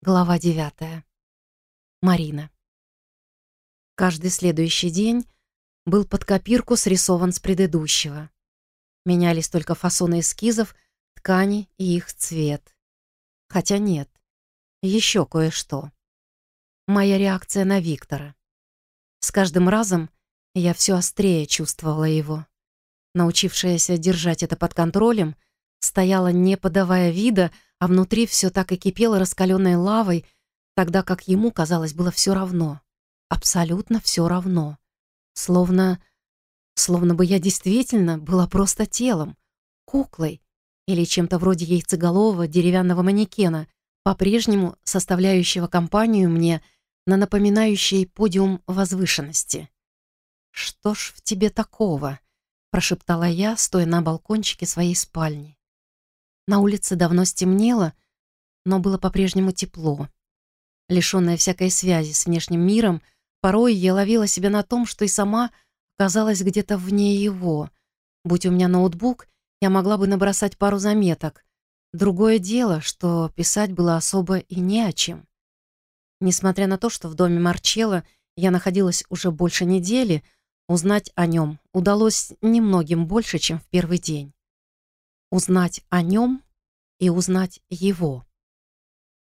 Глава девятая. Марина. Каждый следующий день был под копирку срисован с предыдущего. Менялись только фасоны эскизов, ткани и их цвет. Хотя нет, еще кое-что. Моя реакция на Виктора. С каждым разом я все острее чувствовала его. Научившаяся держать это под контролем, стояла, не подавая вида, а внутри все так и кипело раскаленной лавой, тогда как ему, казалось, было все равно. Абсолютно все равно. Словно... Словно бы я действительно была просто телом, куклой или чем-то вроде яйцеголового деревянного манекена, по-прежнему составляющего компанию мне на напоминающий подиум возвышенности. «Что ж в тебе такого?» — прошептала я, стоя на балкончике своей спальни. На улице давно стемнело, но было по-прежнему тепло. Лишенная всякой связи с внешним миром, порой я ловила себя на том, что и сама оказалась где-то вне его. Будь у меня ноутбук, я могла бы набросать пару заметок. Другое дело, что писать было особо и не о чем. Несмотря на то, что в доме Марчелла я находилась уже больше недели, узнать о нем удалось немногим больше, чем в первый день узнать о нем и узнать его.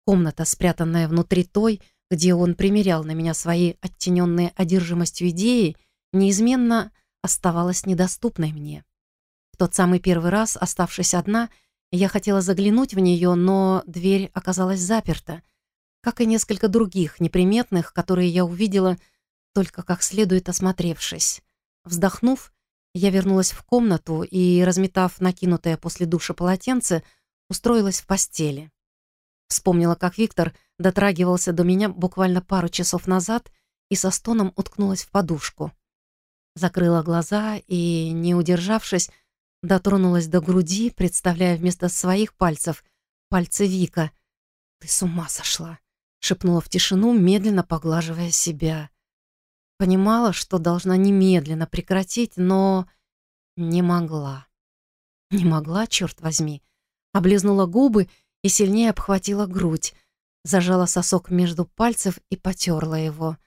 Комната, спрятанная внутри той, где он примерял на меня свои оттененные одержимостью идеи, неизменно оставалась недоступной мне. В тот самый первый раз, оставшись одна, я хотела заглянуть в нее, но дверь оказалась заперта, как и несколько других неприметных, которые я увидела, только как следует осмотревшись. Вздохнув, я вернулась в комнату и, разметав накинутое после душа полотенце, устроилась в постели. Вспомнила, как Виктор дотрагивался до меня буквально пару часов назад и со стоном уткнулась в подушку. Закрыла глаза и, не удержавшись, дотронулась до груди, представляя вместо своих пальцев пальцы Вика. «Ты с ума сошла!» — шепнула в тишину, медленно поглаживая себя. Понимала, что должна немедленно прекратить, но не могла. Не могла, черт возьми. Облизнула губы и сильнее обхватила грудь, зажала сосок между пальцев и потерла его.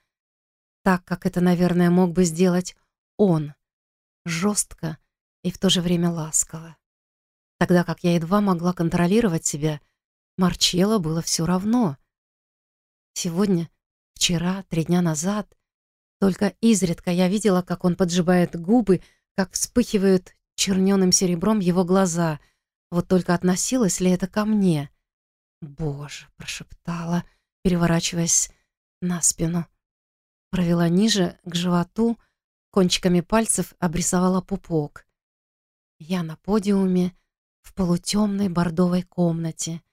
Так, как это, наверное, мог бы сделать он. Жестко и в то же время ласково. Тогда как я едва могла контролировать себя, Марчелло было все равно. Сегодня, вчера, три дня назад только изредка я видела, как он поджимает губы, как вспыхивают черненым серебром его глаза. Вот только относилось ли это ко мне? «Боже!» — прошептала, переворачиваясь на спину. Провела ниже, к животу, кончиками пальцев обрисовала пупок. Я на подиуме, в полутемной бордовой комнате.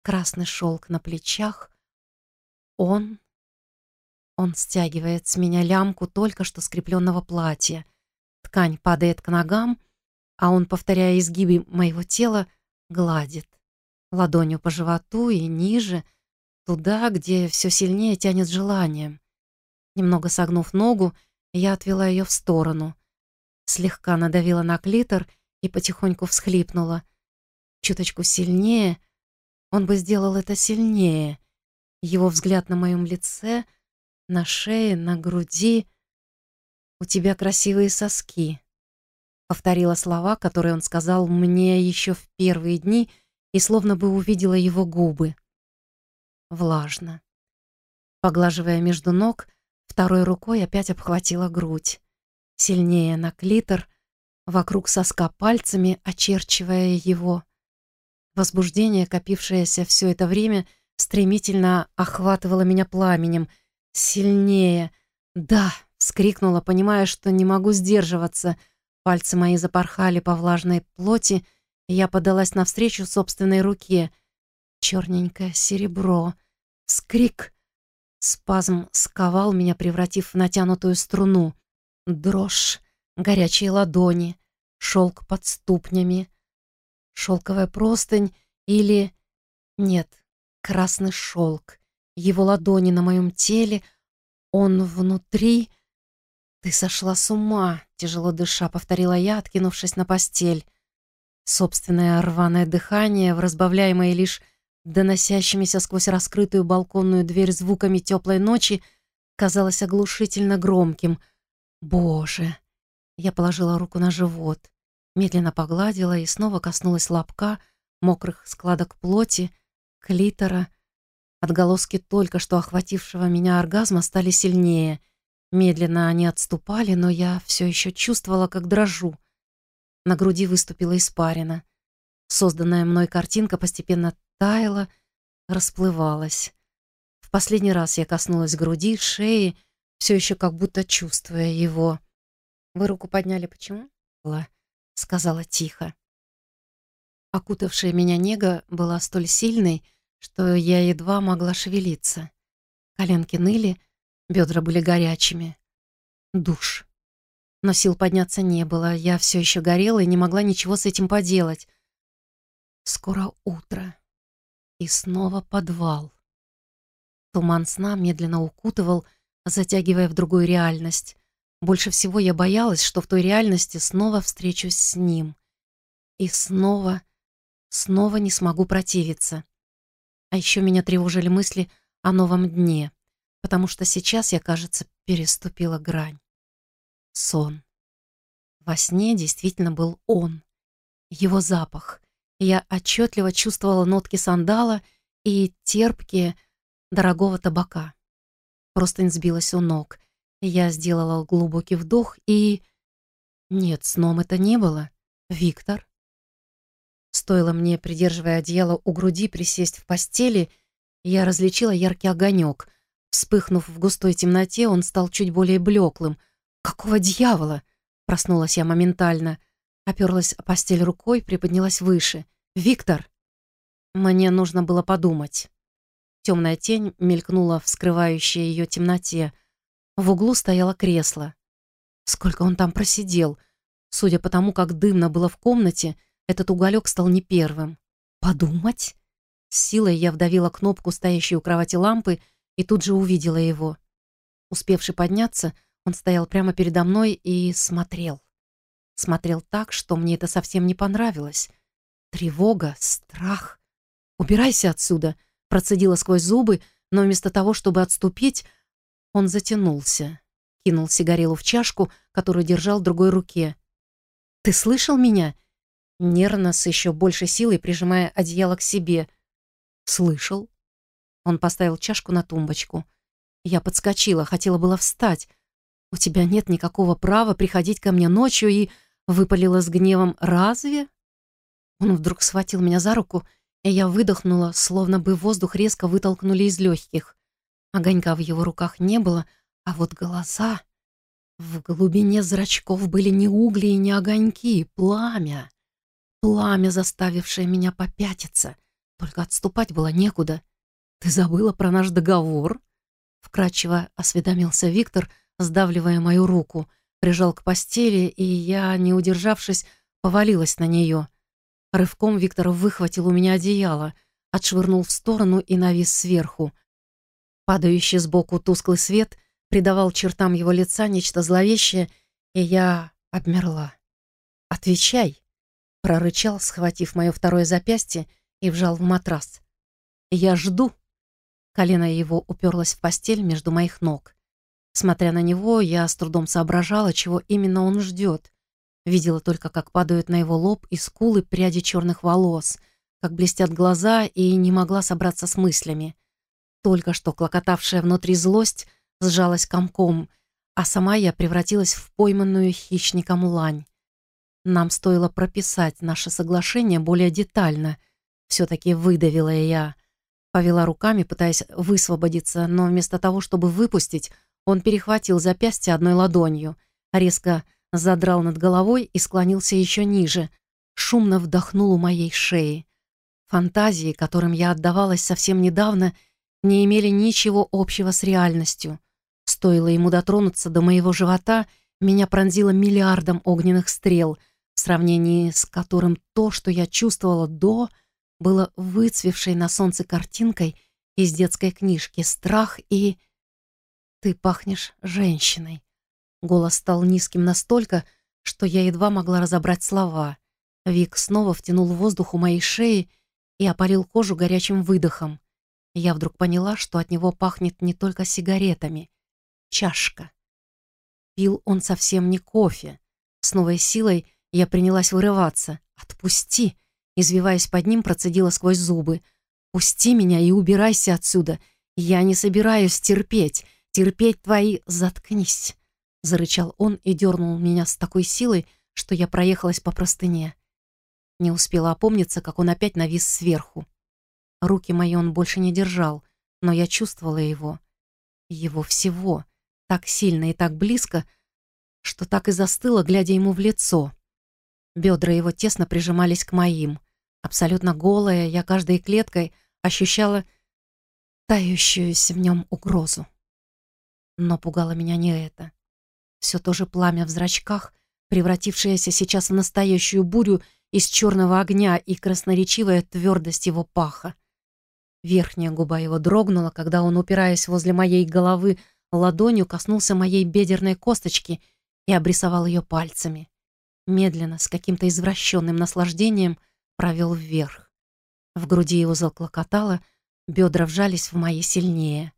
Красный шелк на плечах. Он он стягивает с меня лямку только что скрепленного платья. Ткань падает к ногам, а он, повторяя изгибы моего тела, гладит. Ладонью по животу и ниже, туда, где все сильнее тянет желанием. Немного согнув ногу, я отвела ее в сторону. Слегка надавила на клитор и потихоньку всхлипнула. Чуточку сильнее. Он бы сделал это сильнее. Его взгляд на моем лице — на шее, на груди. «У тебя красивые соски», — повторила слова, которые он сказал мне еще в первые дни, и словно бы увидела его губы. Влажно. Поглаживая между ног, второй рукой опять обхватила грудь. Сильнее на клитор, вокруг соска пальцами, очерчивая его. Возбуждение, копившееся все это время, стремительно охватывало меня пламенем — Сильнее. Да, вскрикнула, понимая, что не могу сдерживаться. Пальцы мои запорхали по влажной плоти, и я подалась навстречу собственной руке. Черненькое серебро. Вскрик. Спазм сковал меня, превратив в натянутую струну. Дрожь, горячие ладони, шелк под ступнями, шелковая простынь или... Нет, красный шелк его ладони на моем теле, он внутри. «Ты сошла с ума», — тяжело дыша, повторила я, откинувшись на постель. Собственное рваное дыхание, в разбавляемое лишь доносящимися сквозь раскрытую балконную дверь звуками теплой ночи, казалось оглушительно громким. «Боже!» Я положила руку на живот, медленно погладила и снова коснулась лобка, мокрых складок плоти, клитора. Отголоски только что охватившего меня оргазма стали сильнее. Медленно они отступали, но я все еще чувствовала, как дрожу. На груди выступила испарина. Созданная мной картинка постепенно таяла, расплывалась. В последний раз я коснулась груди, шеи, все еще как будто чувствуя его. «Вы руку подняли почему?» — сказала тихо. Окутавшая меня нега была столь сильной, что я едва могла шевелиться. Коленки ныли, бедра были горячими. Душ. Но сил подняться не было, я все еще горела и не могла ничего с этим поделать. Скоро утро. И снова подвал. Туман сна медленно укутывал, затягивая в другую реальность. Больше всего я боялась, что в той реальности снова встречусь с ним. И снова, снова не смогу противиться. А еще меня тревожили мысли о новом дне, потому что сейчас я, кажется, переступила грань. Сон. Во сне действительно был он. Его запах, я отчетливо чувствовала нотки сандала и терпкие дорогого табака. Просто сбилась у ног. Я сделала глубокий вдох и... Нет, сном это не было. Виктор. Стоило мне, придерживая одеяло у груди, присесть в постели, я различила яркий огонек. Вспыхнув в густой темноте, он стал чуть более блеклым. «Какого дьявола?» Проснулась я моментально. Оперлась о постель рукой, приподнялась выше. «Виктор!» Мне нужно было подумать. Темная тень мелькнула в скрывающей ее темноте. В углу стояло кресло. Сколько он там просидел? Судя по тому, как дымно было в комнате, этот уголек стал не первым. «Подумать?» С силой я вдавила кнопку, стоящей у кровати лампы, и тут же увидела его. Успевший подняться, он стоял прямо передо мной и смотрел. Смотрел так, что мне это совсем не понравилось. Тревога, страх. «Убирайся отсюда!» Процедила сквозь зубы, но вместо того, чтобы отступить, он затянулся. Кинул сигарелу в чашку, которую держал в другой руке. «Ты слышал меня?» Нервно, с еще большей силой, прижимая одеяло к себе. «Слышал?» Он поставил чашку на тумбочку. Я подскочила, хотела было встать. «У тебя нет никакого права приходить ко мне ночью и...» Выпалила с гневом «Разве?» Он вдруг схватил меня за руку, и я выдохнула, словно бы воздух резко вытолкнули из легких. Огонька в его руках не было, а вот глаза... В глубине зрачков были не угли и не огоньки, пламя. Пламя, заставившее меня попятиться. Только отступать было некуда. «Ты забыла про наш договор?» Вкратчиво осведомился Виктор, сдавливая мою руку — прижал к постели, и я, не удержавшись, повалилась на нее. Рывком Виктор выхватил у меня одеяло, отшвырнул в сторону и навис сверху. Падающий сбоку тусклый свет придавал чертам его лица нечто зловещее, и я обмерла. «Отвечай!» — прорычал, схватив мое второе запястье и вжал в матрас. «Я жду!» Колено его уперлось в постель между моих ног. Смотря на него, я с трудом соображала, чего именно он ждет. Видела только, как падают на его лоб и скулы пряди черных волос, как блестят глаза, и не могла собраться с мыслями. Только что клокотавшая внутри злость сжалась комком, а сама я превратилась в пойманную хищником лань. Нам стоило прописать наше соглашение более детально. Все-таки выдавила я. Повела руками, пытаясь высвободиться, но вместо того, чтобы выпустить, он перехватил запястье одной ладонью, резко задрал над головой и склонился еще ниже, шумно вдохнул у моей шеи. Фантазии, которым я отдавалась совсем недавно, не имели ничего общего с реальностью. Стоило ему дотронуться до моего живота, меня пронзило миллиардом огненных стрел, в сравнении с которым то, что я чувствовала до, было выцвевшей на солнце картинкой из детской книжки «Страх» и «Ты пахнешь женщиной». Голос стал низким настолько, что я едва могла разобрать слова. Вик снова втянул воздух у моей шеи, и опалил кожу горячим выдохом. Я вдруг поняла, что от него пахнет не только сигаретами. Чашка. Пил он совсем не кофе. С новой силой я принялась вырываться. «Отпусти!» Извиваясь под ним, процедила сквозь зубы. «Пусти меня и убирайся отсюда. Я не собираюсь терпеть. Терпеть твои... Заткнись!» Зарычал он и дернул меня с такой силой, что я проехалась по простыне. Не успела опомниться, как он опять навис сверху. Руки мои он больше не держал, но я чувствовала его. Его всего. Так сильно и так близко, что так и застыла, глядя ему в лицо. Бедра его тесно прижимались к моим. Абсолютно голая, я каждой клеткой ощущала тающуюся в нем угрозу. Но пугало меня не это. Все то же пламя в зрачках, превратившееся сейчас в настоящую бурю из черного огня и красноречивая твердость его паха. Верхняя губа его дрогнула, когда он, упираясь возле моей головы, ладонью коснулся моей бедерной косточки и обрисовал ее пальцами. Медленно, с каким-то извращенным наслаждением, провел вверх. В груди его заклокотало, бедра вжались в мои сильнее.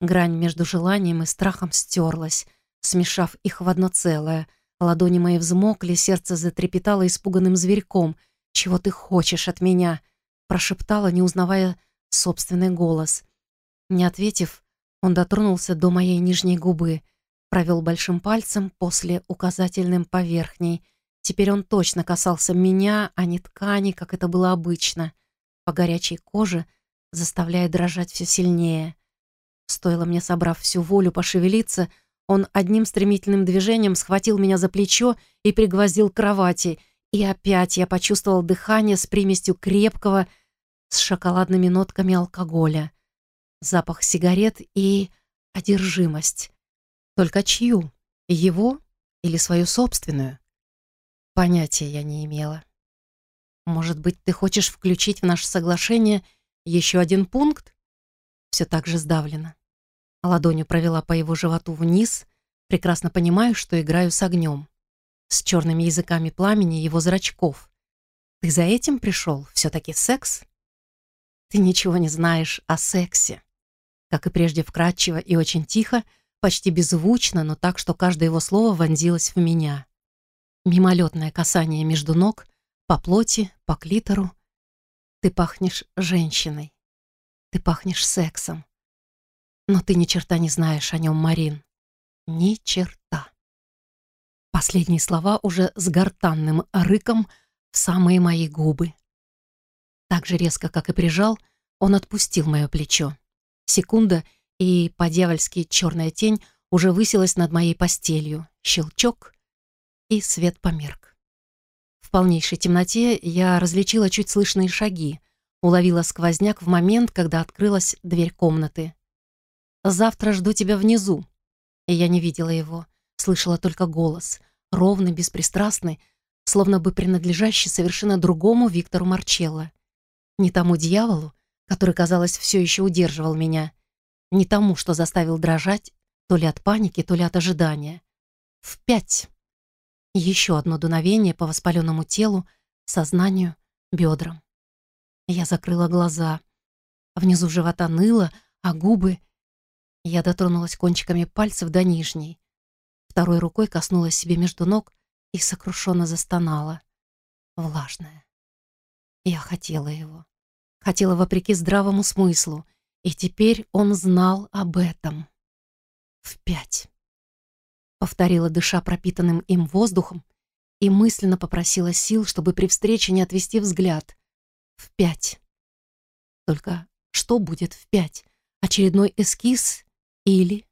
Грань между желанием и страхом стерлась, смешав их в одно целое. Ладони мои взмокли, сердце затрепетало испуганным зверьком. «Чего ты хочешь от меня?» прошептала, не узнавая собственный голос. Не ответив, он дотронулся до моей нижней губы, провел большим пальцем, после указательным по верхней. Теперь он точно касался меня, а не ткани, как это было обычно, по горячей коже, заставляя дрожать все сильнее. Стоило мне, собрав всю волю, пошевелиться, он одним стремительным движением схватил меня за плечо и пригвоздил к кровати, и опять я почувствовал дыхание с примесью крепкого, с шоколадными нотками алкоголя, запах сигарет и одержимость. Только чью? Его или свою собственную? Понятия я не имела. Может быть, ты хочешь включить в наше соглашение еще один пункт? Все так же сдавлено. Ладонью провела по его животу вниз, прекрасно понимаю, что играю с огнем, с черными языками пламени его зрачков. Ты за этим пришел? Все-таки секс? Ты ничего не знаешь о сексе. Как и прежде вкрадчиво и очень тихо, почти беззвучно, но так, что каждое его слово вонзилось в меня. Мимолетное касание между ног, по плоти, по клитору. Ты пахнешь женщиной. Ты пахнешь сексом. Но ты ни черта не знаешь о нем, Марин. Ни черта. Последние слова уже с гортанным рыком в самые мои губы. Так же резко, как и прижал, он отпустил мое плечо. Секунда, и по-дьявольски черная тень уже высилась над моей постелью. Щелчок, и свет померк. В полнейшей темноте я различила чуть слышные шаги, уловила сквозняк в момент, когда открылась дверь комнаты. «Завтра жду тебя внизу». И я не видела его, слышала только голос, ровный, беспристрастный, словно бы принадлежащий совершенно другому Виктору Марчелло. Не тому дьяволу, который, казалось, все еще удерживал меня, не тому, что заставил дрожать, то ли от паники, то ли от ожидания. В пять. Еще одно дуновение по воспаленному телу, сознанию, бедрам. Я закрыла глаза. Внизу живота ныло, а губы... Я дотронулась кончиками пальцев до нижней. Второй рукой коснулась себе между ног и сокрушенно застонала. Влажная. Я хотела его. Хотела вопреки здравому смыслу. И теперь он знал об этом. В пять. Повторила, дыша пропитанным им воздухом, и мысленно попросила сил, чтобы при встрече не отвести взгляд. В пять. Только что будет в пять? Очередной эскиз или...